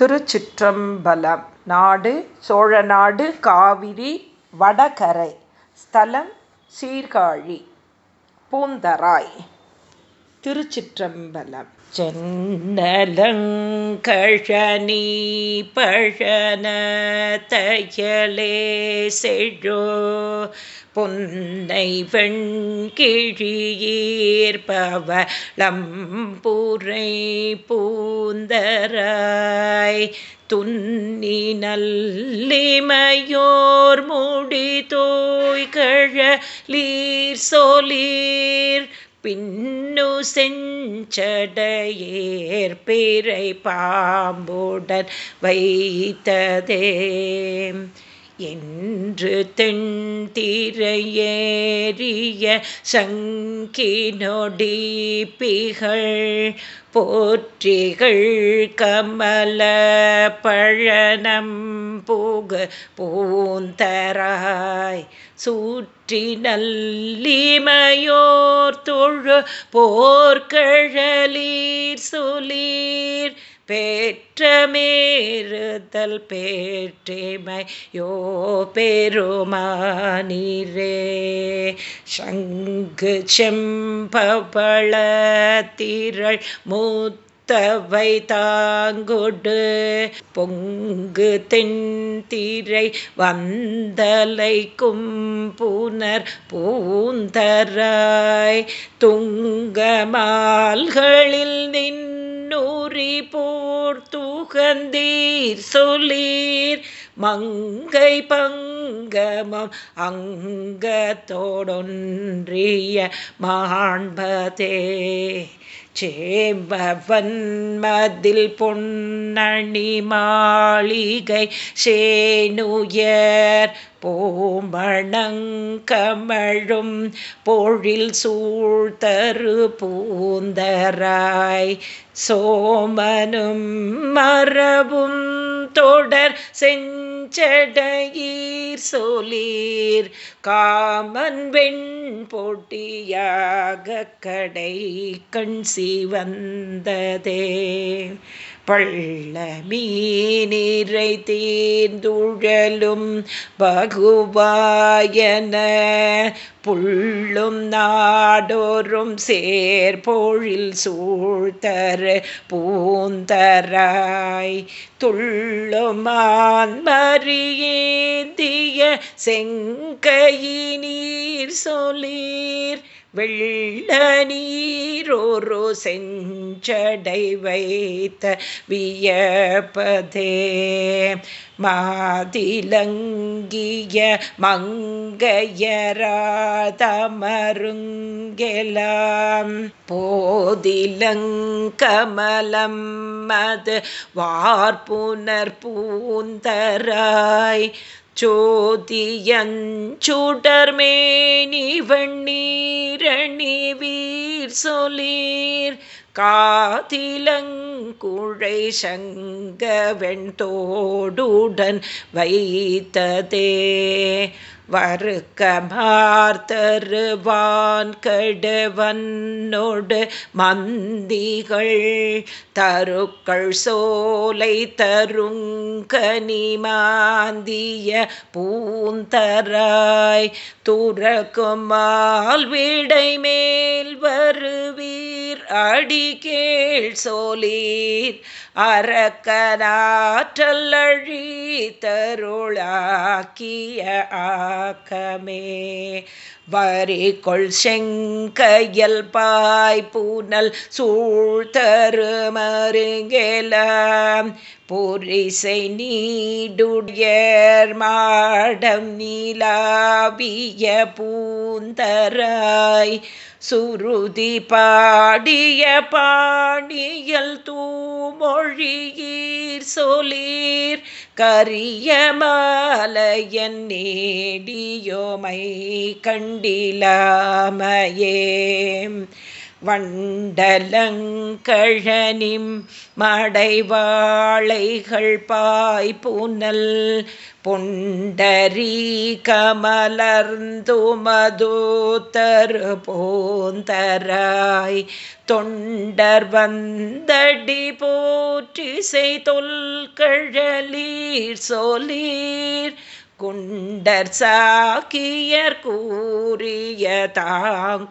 திருச்சிற்றம்பலம். நாடு சோழநாடு காவிரி வடகரை. ஸ்தலம் சீர்காழி. பூந்தராய். திருச்சிற்றம்பலம். சென்னலங்கழனி பழன தையலே செழோ பொன்னை வெண்கிழியீர்பவளம்புரை பூந்தராய் துன்னி நல்லிமையோர் முடி தோய்கழலீர் சொலீர் பின்னு செஞ்சடையேர் பிறை பாம்புடன் வைத்ததே. என்று தென்திரையேறிய சங்கினொடிப்பிகள் போற்றிகள் கமல பழனம் புக பூந்தராய் சூற்றி நல்லிமையோர் தொழு போர்கழலீர் சுலீர் பேற்றமேறுதல் பேற்றேமை யோ பெருமானிரே. சங்கு செம்பவள திரள் மூத்தவை தாங்கொடு பொங்கு தென்திரை வந்தலை கும்புனர் பூந்தராய். துங்கமால்களில் நின் நூறி போர்த்துகந்தீர் சொல்லீர். மங்கை பங்கமம் அங்கத்தோடொன்றிய மாண்பதே சேவன்மதில் பொன்னணி மாளிகை சேனுயர் போமணங்கமழும் பொழில் சூழ்தரு பூந்தராய். சோமனும் மரபும் தொடர் செஞ்சடையீர் சொலீர் காமன் வெண் போட்டியாக கடை கண் சிவந்ததே. பள்ள மீனிரை தீர்ந்துழலும் பகுவாயன. புள்ளும் நாடோறும் சேர்பொழில் சூழ்த்தர் பூந்தராய். துள்ளுமான்மறியேந்திய செங்கையினீர் சொலீர். வெள்ள நீரோரோ செஞ்ச செஞ்சடை வைத்த வியப்பதே. மாதிலங்கிய மங்கையராதமருங்கெலாம். போதிலங்கமலம் மது வார்ப்புனர் பூந்தராய். சோதியஞ்சுடர்மேனி வெண்ணீரணி வீர் சொலீர் காதிலங்குழை சங்க வெண்தோடுடன் வைத்ததே. வறுக்க பார்த்தருவான் கெடுவன்னொடு மந்திகள் தருக்கள் சோலை தருங்கனி மாந்திய பூந்தராய் துறக்குமால் விடை மேல் வருவீர் அடிகேள் சோலீர் அரக்கனாற்றல் அழி தருளாக்கிய ஆ ஆக்கமே வரிகொள் செங்கையல் பாய் பூனல் சூழ்த்தருமருங்கெலாம் பொரிசை நீடுயர் மாடம் நீலாவிய பூந்தராய். சுருதி பாடிய பாணியல் தூமொழியீர் சொலீர் கரிய மாலையன் நேடியோமை கண்டிலாமையே வண்டலங்கழனிம் மடைவாளைகள் பாய் புனல் பொண்டரி கமலர்ந்து மதுத்தரு போந்தராய் தொண்டர் வந்தடி போற்றிசை தொல்கழலீர் சொலீர் குண்டர் சாக்கியர் கூறிய தாங்கூறியின்மையே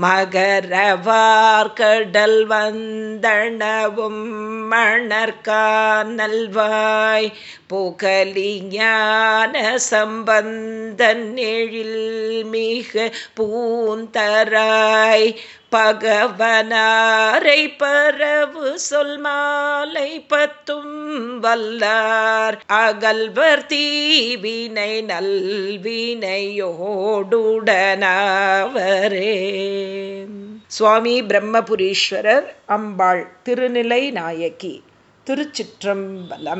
மகரவார்கடல் வந்தனவும் மணற்கானல்வாய் புகலிஞான சம்பந்தன் எழில் மிக பூந்தராய். பகவனாரை பரவு சொல் மாலை பத்தும் வல்லார். அகல்வர் தீவினை நல்வினையோடுடனாவரே. சுவாமி பிரம்மபுரீஸ்வரர் அம்பாள் திருநிலை நாயகி திருச்சிற்றம்பலம்.